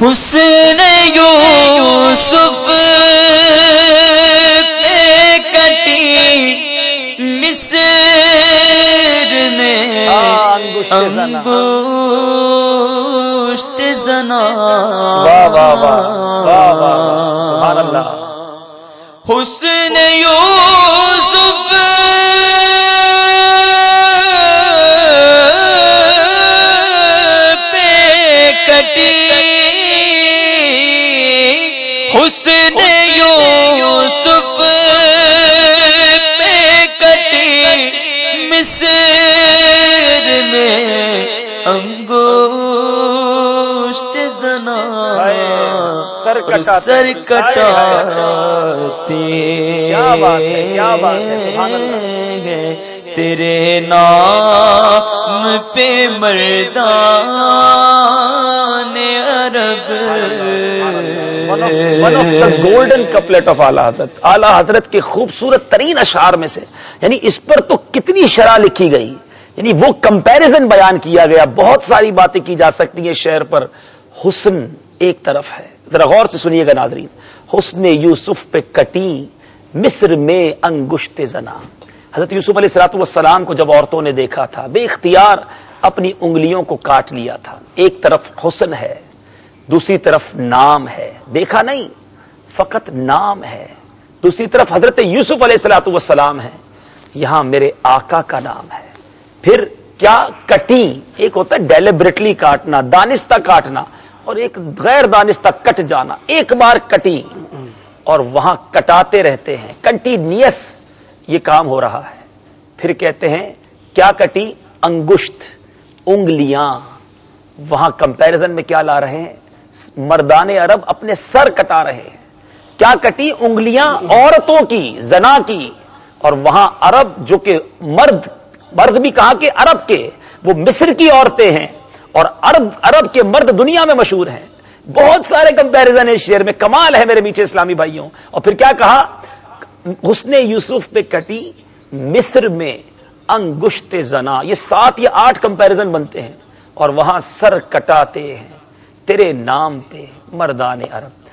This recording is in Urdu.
حسن یوسف پہ کٹی مصر میں انگوشت زنا۔ حسن یوسف حسن یوسف پہ کٹی مصر میں انگوشت زنا سر کٹاتے اللہ۔ ہیں۔ تیرے نام پہ مردان عرب۔ گولڈن کپلیٹ آف اعلی حضرت اعلی حضرت کے خوبصورت ترین اشعار میں سے یعنی اس پر تو کتنی شرح لکھی گئی۔ یعنی وہ کمپیرزن بیان کیا گیا۔ بہت ساری باتیں کی جا سکتی ہیں شعر پر۔ حسن ایک طرف ہے۔ ذرا غور سے سنیے گا ناظرین۔ حسن یوسف پہ کٹی مصر میں انگشت زنا۔ حضرت یوسف علیہ السلاط والسلام کو جب عورتوں نے دیکھا تھا، بے اختیار اپنی انگلیوں کو کاٹ لیا تھا۔ ایک طرف حسن ہے۔ دوسری طرف نام ہے۔ دیکھا نہیں، فقط نام ہے۔ دوسری طرف حضرت یوسف علیہ السلاط والسلام ہے۔ یہاں میرے آقا کا نام ہے۔ پھر کیا کٹی، ایک ہوتا ہے ڈیلیبریٹلی کاٹنا، دانستہ کاٹنا، اور ایک غیر دانستہ کٹ جانا۔ ایک بار کٹی اور وہاں کٹاتے رہتے ہیں۔ کنٹینیس یہ کام ہو رہا ہے۔ پھر کہتے ہیں کیا کٹی؟ انگشت، انگلیاں۔ وہاں کمپیرزن میں کیا لا رہے ہیں؟ مردان عرب اپنے سر کٹا رہے ہیں۔ کیا کٹی انگلیاں عورتوں کی، زنا کی؟ اور وہاں عرب جو کہ مرد مرد بھی کہا کہ عرب کے۔ وہ مصر کی عورتیں ہیں۔ اور عرب عرب کے مرد دنیا میں مشہور ہیں۔ بہت سارے کمپیرزن اس شعر میں۔ کمال ہے میرے میٹھے اسلامی بھائیوں۔ اور پھر کیا کہا؟ حسن یوسف پہ کٹی مصر میں انگشت زنا۔ یہ سات یا آٹھ کمپیرزن بنتے ہیں۔ اور وہاں سر کٹاتے ہیں۔ تیرے نام پہ مردان عرب